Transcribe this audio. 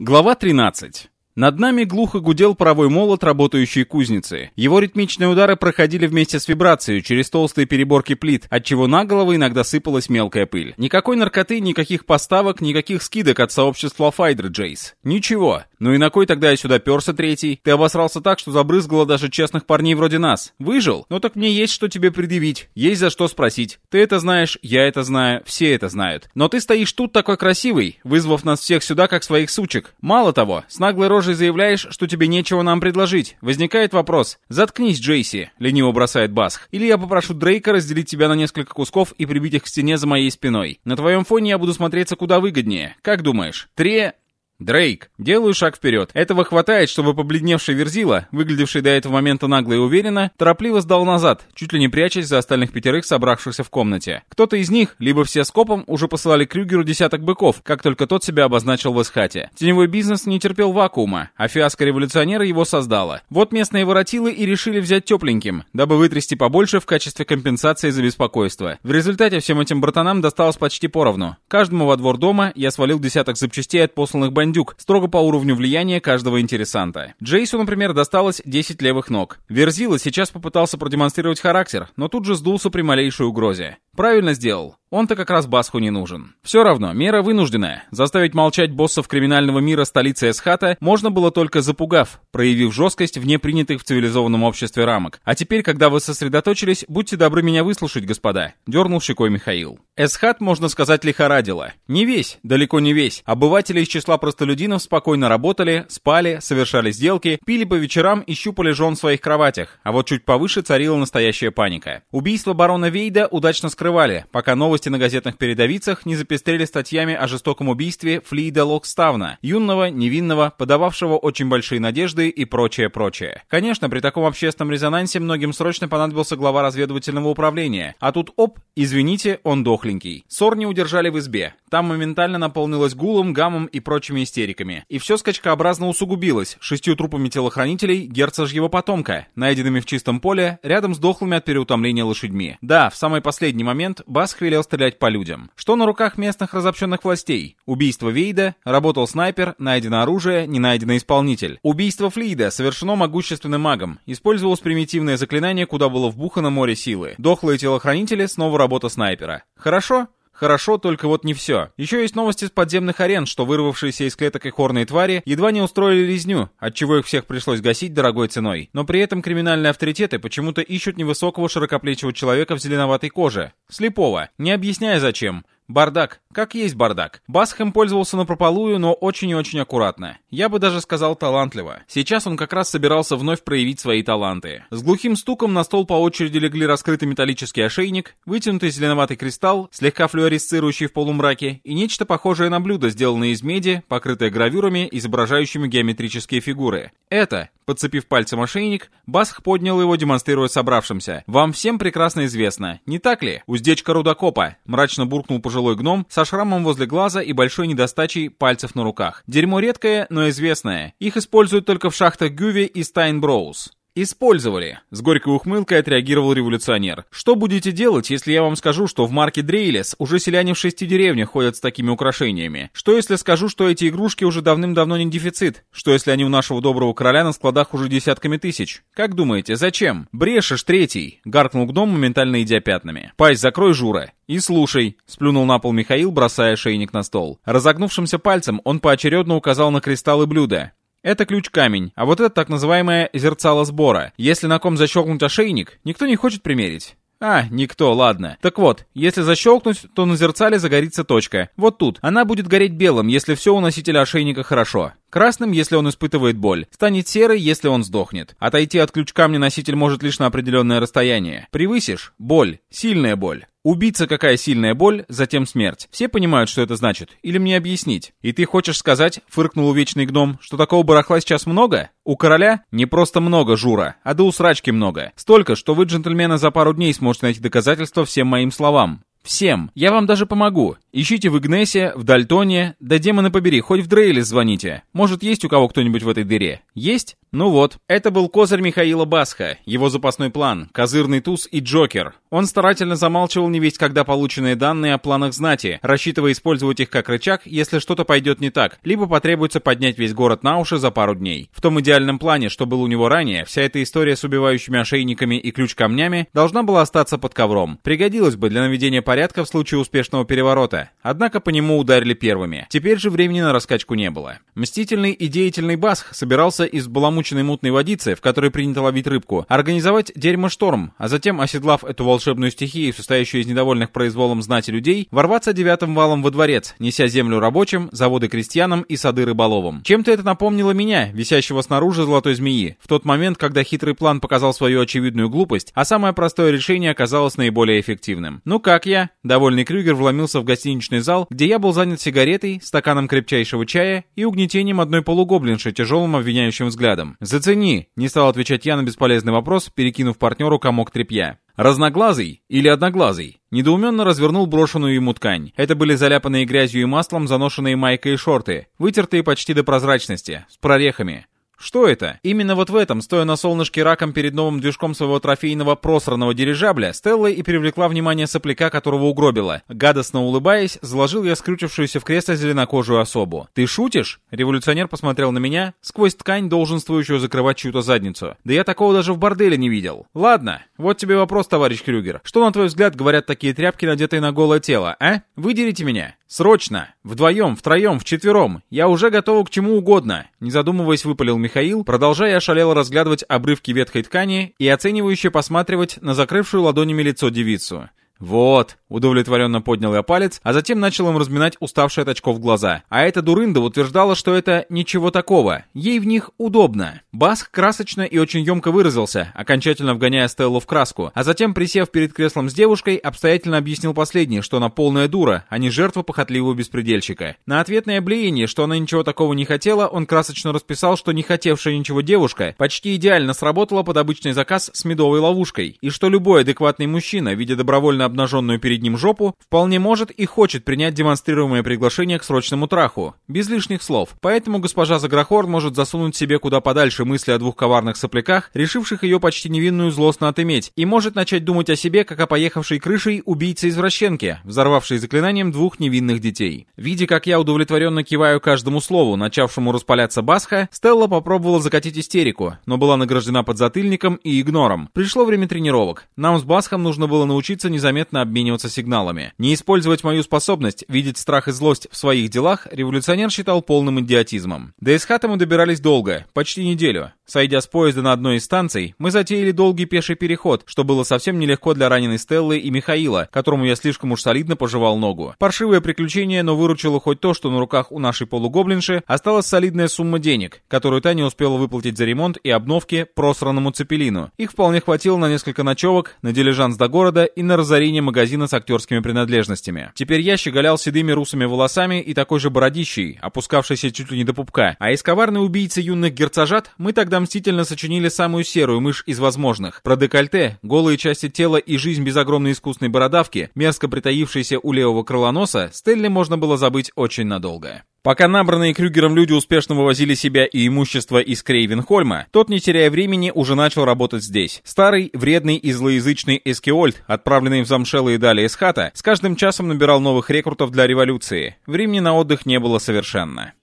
Глава 13. Над нами глухо гудел паровой молот работающей кузницы. Его ритмичные удары проходили вместе с вибрацией через толстые переборки плит, отчего на головы иногда сыпалась мелкая пыль. Никакой наркоты, никаких поставок, никаких скидок от сообщества Файдер Джейс. Ничего. Ну и на кой тогда я сюда перся третий? Ты обосрался так, что забрызгало даже честных парней вроде нас. Выжил? Ну так мне есть что тебе предъявить. Есть за что спросить. Ты это знаешь, я это знаю, все это знают. Но ты стоишь тут такой красивый, вызвав нас всех сюда как своих сучек. Мало того, с наглой рожей заявляешь, что тебе нечего нам предложить. Возникает вопрос. Заткнись, Джейси, лениво бросает Басх. Или я попрошу Дрейка разделить тебя на несколько кусков и прибить их к стене за моей спиной. На твоем фоне я буду смотреться куда выгоднее. Как думаешь? Тре... Дрейк. Делаю шаг вперед. Этого хватает, чтобы побледневший Верзила, выглядевший до этого момента нагло и уверенно, торопливо сдал назад, чуть ли не прячась за остальных пятерых, собравшихся в комнате. Кто-то из них, либо все скопом, уже посылали Крюгеру десяток быков, как только тот себя обозначил в Эсхате. Теневой бизнес не терпел вакуума, а фиаско революционера его создала. Вот местные воротилы и решили взять тепленьким, дабы вытрясти побольше в качестве компенсации за беспокойство. В результате всем этим братанам досталось почти поровну. Каждому во двор дома я свалил десяток запчастей от посланных бандитов бандюк, строго по уровню влияния каждого интересанта. Джейсу, например, досталось 10 левых ног. Верзила сейчас попытался продемонстрировать характер, но тут же сдулся при малейшей угрозе. Правильно сделал. Он-то как раз Басху не нужен. Все равно, мера вынужденная. Заставить молчать боссов криминального мира столицы Эсхата можно было только запугав, проявив жесткость вне принятых в цивилизованном обществе рамок. А теперь, когда вы сосредоточились, будьте добры меня выслушать, господа. Дернул щекой Михаил. Эсхат, можно сказать, лихорадило. Не весь, далеко не весь. Обыватели из числа простолюдинов спокойно работали, спали, совершали сделки, пили по вечерам и щупали жен в своих кроватях. А вот чуть повыше царила настоящая паника. Убийство барона Вейда удачно скрывалось скрывали, пока новости на газетных передовицах не запестрели статьями о жестоком убийстве Флида Локставна, юного, невинного, подававшего очень большие надежды и прочее-прочее. Конечно, при таком общественном резонансе многим срочно понадобился глава разведывательного управления, а тут оп, извините, он дохленький. Ссор не удержали в избе. Там моментально наполнилось гулом, гамом и прочими истериками. И все скачкообразно усугубилось шестью трупами телохранителей герцожьего потомка, найденными в чистом поле, рядом с дохлыми от переутомления лошадьми. Да, в самый последний момент момент Басх велел стрелять по людям. Что на руках местных разобщенных властей? Убийство Вейда, работал снайпер, найдено оружие, не найдено исполнитель. Убийство Флида совершено могущественным магом. Использовалось примитивное заклинание, куда было вбухано море силы. Дохлые телохранители, снова работа снайпера. Хорошо? Хорошо, только вот не все. Еще есть новости с подземных арен, что вырвавшиеся из клеток хорные твари едва не устроили резню, отчего их всех пришлось гасить дорогой ценой. Но при этом криминальные авторитеты почему-то ищут невысокого широкоплечего человека в зеленоватой коже. Слепого. Не объясняя зачем. Бардак. Как есть бардак. Басхэм пользовался на прополую, но очень и очень аккуратно. Я бы даже сказал талантливо. Сейчас он как раз собирался вновь проявить свои таланты. С глухим стуком на стол по очереди легли раскрытый металлический ошейник, вытянутый зеленоватый кристалл, слегка флюоресцирующий в полумраке, и нечто похожее на блюдо, сделанное из меди, покрытое гравюрами, изображающими геометрические фигуры. Это, подцепив пальцем ошейник, Басх поднял его, демонстрируя собравшимся. «Вам всем прекрасно известно, не так ли? Уздечка рудокопа», мрачно буркнул пожилой гном со шрамом возле глаза и большой недостачей пальцев на руках. Дерьмо редкое, но известное. Их используют только в шахтах Гюви и Стайнброуз. «Использовали», — с горькой ухмылкой отреагировал революционер. «Что будете делать, если я вам скажу, что в марке Дрейлес уже селяне в шести деревнях ходят с такими украшениями? Что если скажу, что эти игрушки уже давным-давно не дефицит? Что если они у нашего доброго короля на складах уже десятками тысяч? Как думаете, зачем? Брешешь третий!» — гаркнул гном, моментально идя пятнами. «Пасть закрой, Жура!» «И слушай», — сплюнул на пол Михаил, бросая шейник на стол. Разогнувшимся пальцем он поочередно указал на кристаллы блюда. Это ключ-камень, а вот это так называемое зерцало сбора. Если на ком защелкнуть ошейник, никто не хочет примерить. А, никто, ладно. Так вот, если защелкнуть, то на зерцале загорится точка. Вот тут. Она будет гореть белым, если все у носителя ошейника хорошо. Красным, если он испытывает боль. Станет серой, если он сдохнет. Отойти от ключ-камня носитель может лишь на определенное расстояние. Превысишь — боль. Сильная боль. Убийца какая сильная боль, затем смерть. Все понимают, что это значит? Или мне объяснить? И ты хочешь сказать, фыркнул вечный гном, что такого барахла сейчас много? У короля не просто много, Жура, а до усрачки много. Столько, что вы, джентльмены, за пару дней сможете найти доказательства всем моим словам. Всем. Я вам даже помогу. Ищите в Игнесе, в Дальтоне, да демоны побери, хоть в Дрейлис звоните. Может, есть у кого кто-нибудь в этой дыре? Есть? Ну вот. Это был козырь Михаила Басха, его запасной план, козырный туз и Джокер. Он старательно замалчивал невесть когда полученные данные о планах знати, рассчитывая использовать их как рычаг, если что-то пойдет не так, либо потребуется поднять весь город на уши за пару дней. В том идеальном плане, что был у него ранее, вся эта история с убивающими ошейниками и ключ-камнями должна была остаться под ковром. Пригодилась бы для наведения порядка в случае успешного переворота. Однако по нему ударили первыми. Теперь же времени на раскачку не было. Мстительный и деятельный Басх собирался из баламученной мутной водицы, в которой принято ловить рыбку, организовать дерьмо-шторм, а затем, оседлав эту волшебную стихию, состоящую из недовольных произволом знати людей, ворваться девятым валом во дворец, неся землю рабочим, заводы крестьянам и сады рыболовам. Чем-то это напомнило меня, висящего снаружи золотой змеи, в тот момент, когда хитрый план показал свою очевидную глупость, а самое простое решение оказалось наиболее эффективным. Ну как я? Довольный Крюгер вломился в гостиничный зал, где я был занят сигаретой, стаканом крепчайшего чая и угнетением одной полугоблинши тяжелым обвиняющим взглядом. «Зацени!» — не стал отвечать я на бесполезный вопрос, перекинув партнеру комок тряпья. «Разноглазый или одноглазый?» Недоуменно развернул брошенную ему ткань. Это были заляпанные грязью и маслом заношенные майка и шорты, вытертые почти до прозрачности, с прорехами. Что это? Именно вот в этом, стоя на солнышке раком перед новым движком своего трофейного просранного дирижабля, Стелла и привлекла внимание сопляка, которого угробила. Гадостно улыбаясь, заложил я скрючившуюся в кресло зеленокожую особу. «Ты шутишь?» Революционер посмотрел на меня, сквозь ткань, долженствующую закрывать чью-то задницу. «Да я такого даже в борделе не видел». «Ладно, вот тебе вопрос, товарищ Крюгер. Что, на твой взгляд, говорят такие тряпки, надетые на голое тело, а? Выдерите меня». «Срочно! Вдвоем, втроем, вчетвером! Я уже готов к чему угодно!» Не задумываясь, выпалил Михаил, продолжая ошалело разглядывать обрывки ветхой ткани и оценивающе посматривать на закрывшую ладонями лицо девицу. «Вот», — удовлетворенно поднял я палец, а затем начал им разминать уставшие от очков глаза. А эта дурында утверждала, что это ничего такого, ей в них удобно. Баск красочно и очень емко выразился, окончательно вгоняя Стеллу в краску, а затем, присев перед креслом с девушкой, обстоятельно объяснил последнее, что она полная дура, а не жертва похотливого беспредельщика. На ответное блеяние, что она ничего такого не хотела, он красочно расписал, что не хотевшая ничего девушка почти идеально сработала под обычный заказ с медовой ловушкой, и что любой адекватный мужчина, видя добровольно обнаженную перед ним жопу, вполне может и хочет принять демонстрируемое приглашение к срочному траху, без лишних слов. Поэтому госпожа Заграхорн может засунуть себе куда подальше мысли о двух коварных сопляках, решивших ее почти невинную злостно отыметь, и может начать думать о себе, как о поехавшей крышей убийце-извращенке, взорвавшей заклинанием двух невинных детей. Видя, как я удовлетворенно киваю каждому слову, начавшему распаляться Басха, Стелла попробовала закатить истерику, но была награждена подзатыльником и игнором. Пришло время тренировок. Нам с Басхом нужно было научиться незаметно незаметно обмениваться сигналами. Не использовать мою способность видеть страх и злость в своих делах революционер считал полным идиотизмом. До Эсхата мы добирались долго, почти неделю. Сойдя с поезда на одной из станций, мы затеяли долгий пеший переход, что было совсем нелегко для раненой Стеллы и Михаила, которому я слишком уж солидно пожевал ногу. Паршивое приключение, но выручило хоть то, что на руках у нашей полугоблинши осталась солидная сумма денег, которую та не успела выплатить за ремонт и обновки просранному цепелину. Их вполне хватило на несколько ночевок, на дилижанс до города и на разорение магазина с актерскими принадлежностями. Теперь я щеголял седыми русыми волосами и такой же бородищей, опускавшейся чуть ли не до пупка, а из коварной убийцы юных герцожат мы тогда мстительно сочинили самую серую мышь из возможных. Про декольте, голые части тела и жизнь без огромной искусной бородавки, мерзко притаившейся у левого крыла носа, Стелле можно было забыть очень надолго. Пока набранные Крюгером люди успешно вывозили себя и имущество из Крейвенхольма, тот, не теряя времени, уже начал работать здесь. Старый, вредный и злоязычный Эскиольд, отправленный в замшелые дали из хата, с каждым часом набирал новых рекрутов для революции. Времени на отдых не было совершенно.